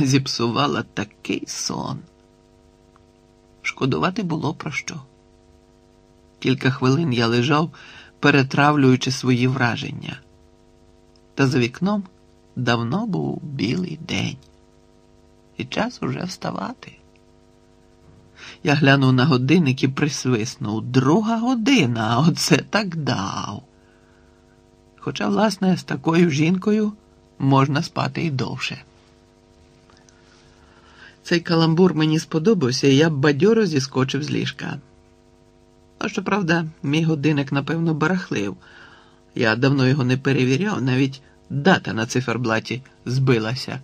Зіпсувала такий сон. Шкодувати було про що. Кілька хвилин я лежав, перетравлюючи свої враження. Та за вікном давно був білий день, і час уже вставати. Я глянув на годинник і присвиснув. Друга година, оце так дав. Хоча, власне, з такою жінкою можна спати і довше. Цей каламбур мені сподобався, і я бадьоро зіскочив з ліжка. А щоправда, мій годинник, напевно, барахлив. Я давно його не перевіряв, навіть дата на циферблаті збилася.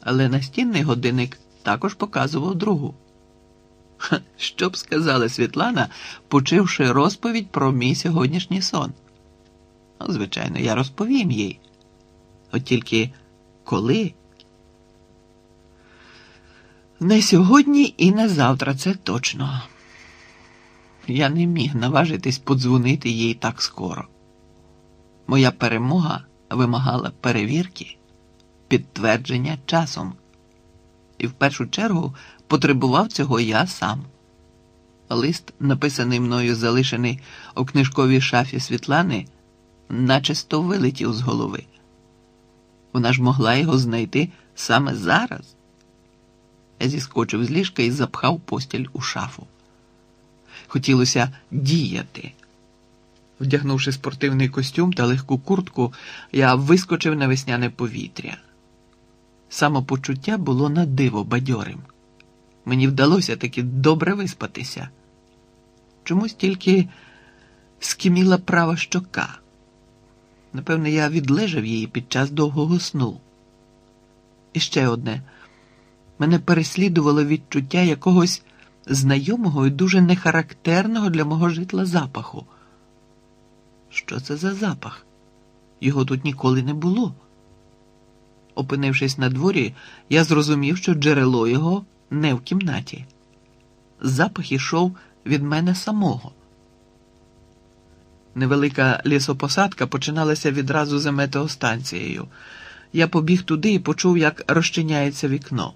Але настінний годинник також показував другу. Ха, що б сказала Світлана, почивши розповідь про мій сьогоднішній сон? Ну, звичайно, я розповім їй. От тільки коли? Не сьогодні і не завтра, це точно. Я не міг наважитись подзвонити їй так скоро. Моя перемога вимагала перевірки, підтвердження часом. І в першу чергу потребував цього я сам. Лист, написаний мною, залишений у книжковій шафі Світлани, начисто вилетів з голови. Вона ж могла його знайти саме зараз. Зіскочив з ліжка і запхав постіль у шафу. Хотілося діяти. Вдягнувши спортивний костюм та легку куртку, я вискочив на весняне повітря. Самопочуття було на диво бадьорим. Мені вдалося таки добре виспатися. Чомусь тільки скиміла права щока. Напевне, я відлежав її під час довгого сну. І ще одне. Мене переслідувало відчуття якогось знайомого і дуже нехарактерного для мого житла запаху. Що це за запах? Його тут ніколи не було. Опинившись на дворі, я зрозумів, що джерело його не в кімнаті. Запах ішов від мене самого. Невелика лісопосадка починалася відразу за метеостанцією. Я побіг туди і почув, як розчиняється вікно.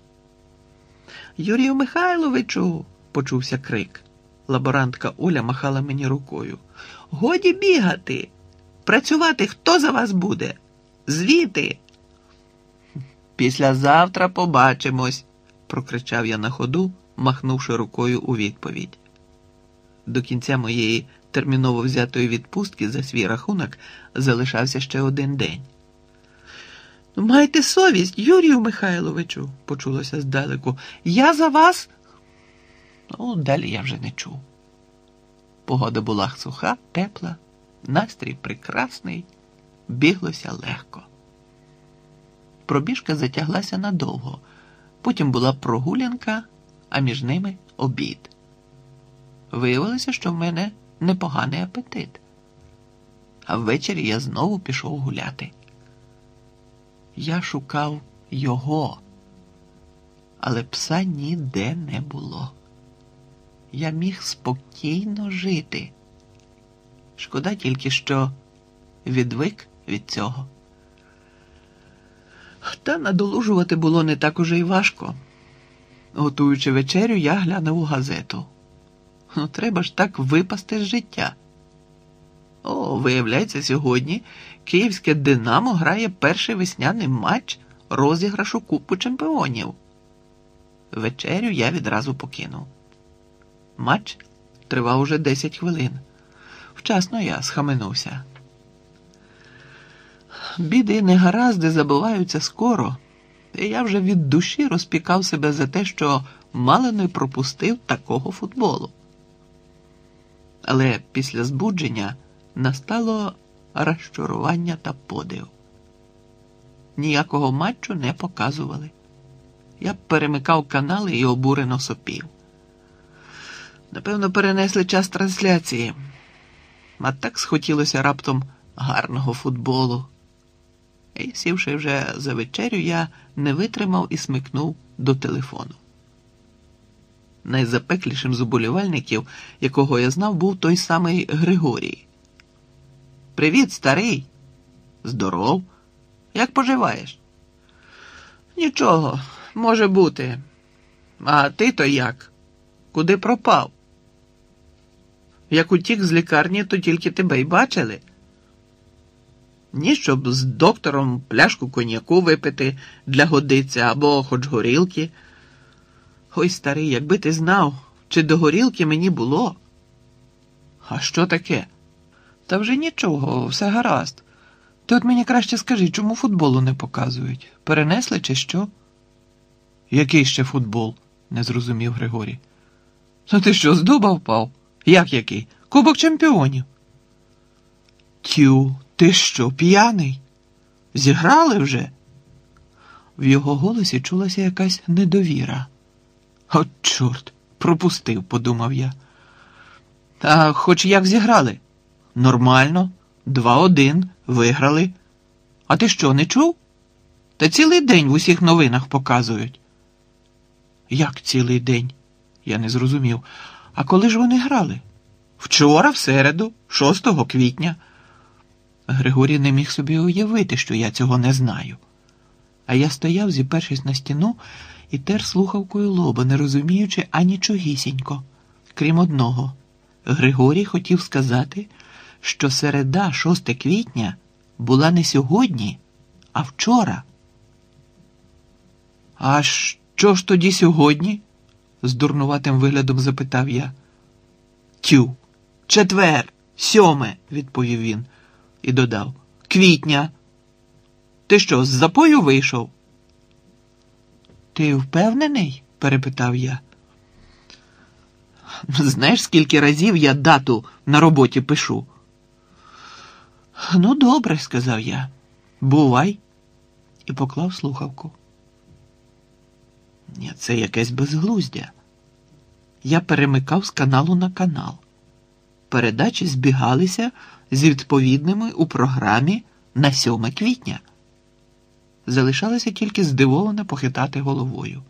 Юрію Михайловичу, почувся крик. Лаборантка Оля махала мені рукою. Годі бігати. Працювати хто за вас буде? Звіти. Післязавтра побачимось, прокричав я на ходу, махнувши рукою у відповідь. До кінця моєї терміново взятої відпустки за свій рахунок залишався ще один день. «Ну, майте совість, Юрію Михайловичу, почулося здалеку. Я за вас. Ну, далі я вже не чув. Погода була суха, тепла, настрій прекрасний, біглося легко. Пробіжка затяглася надовго, потім була прогулянка, а між ними обід. Виявилося, що в мене непоганий апетит. А ввечері я знову пішов гуляти. Я шукав його, але пса ніде не було. Я міг спокійно жити. Шкода тільки, що відвик від цього. Та надолужувати було не так уже й важко. Готуючи вечерю, я глянув у газету. Ну, треба ж так випасти з життя. О, виявляється, сьогодні київське Динамо грає перший весняний матч розіграшу Кубку чемпіонів. Вечерю я відразу покинув. Матч тривав уже 10 хвилин. Вчасно я схаменувся. Біди негаразди забуваються скоро, і я вже від душі розпікав себе за те, що мало не пропустив такого футболу. Але після збудження настало розчарування та подив. Ніякого матчу не показували. Я перемикав канали і обурено сопів. Напевно, перенесли час трансляції, а так схотілося раптом гарного футболу. І, сівши вже за вечерю, я не витримав і смикнув до телефону. Найзапеклішим з уболівальників, якого я знав, був той самий Григорій. Привіт, старий. Здоров. Як поживаєш? Нічого, може бути. А ти то як? Куди пропав? Як утік з лікарні, то тільки тебе й бачили. Ні, щоб з доктором пляшку коньяку випити для годиться або хоч горілки. Ой, старий, якби ти знав, чи до горілки мені було. А що таке? Та вже нічого, все гаразд. Ти от мені краще скажи, чому футболу не показують? Перенесли чи що? Який ще футбол? не зрозумів Григорій. Ну ти що, з дуба впав? Як який? Кубок чемпіонів. Тю, ти що, п'яний? Зіграли вже? В його голосі чулася якась недовіра. От, чорт, пропустив, подумав я. А хоч як зіграли? Нормально, два-один, виграли. А ти що, не чув? Та цілий день в усіх новинах показують. Як цілий день? Я не зрозумів. А коли ж вони грали? Вчора, в середу, 6 квітня. Григорій не міг собі уявити, що я цього не знаю. А я стояв, зіпершись на стіну, і тер слухавкою лоба, не розуміючи анічогісінько, крім одного. Григорій хотів сказати, що середа, 6 квітня, була не сьогодні, а вчора. А що ж тоді сьогодні? з дурнуватим виглядом запитав я. Тю, четвер, сьоме, відповів він і додав. Квітня. Ти що, з запою вийшов? Ти впевнений? перепитав я. Знаєш, скільки разів я дату на роботі пишу? Ну, добре, сказав я. Бувай. І поклав слухавку. Ні, це якесь безглуздя. Я перемикав з каналу на канал. Передачі збігалися з відповідними у програмі на 7 квітня. Залишалося тільки здивовано похитати головою.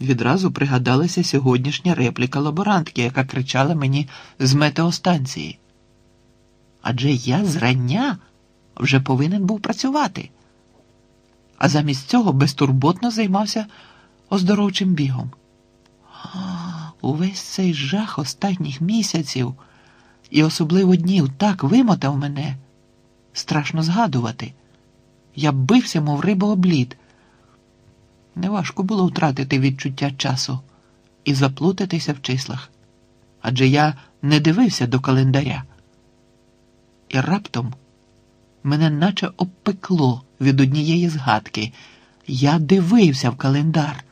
Відразу пригадалася сьогоднішня репліка лаборантки, яка кричала мені з метеостанції. Адже я зрання вже повинен був працювати, а замість цього безтурботно займався оздоровчим бігом. Увесь цей жах останніх місяців і особливо днів так вимотав мене. Страшно згадувати. Я бився, мов риба облід. Неважко було втратити відчуття часу і заплутатися в числах. Адже я не дивився до календаря. І раптом мене наче обпекло від однієї згадки. Я дивився в календар.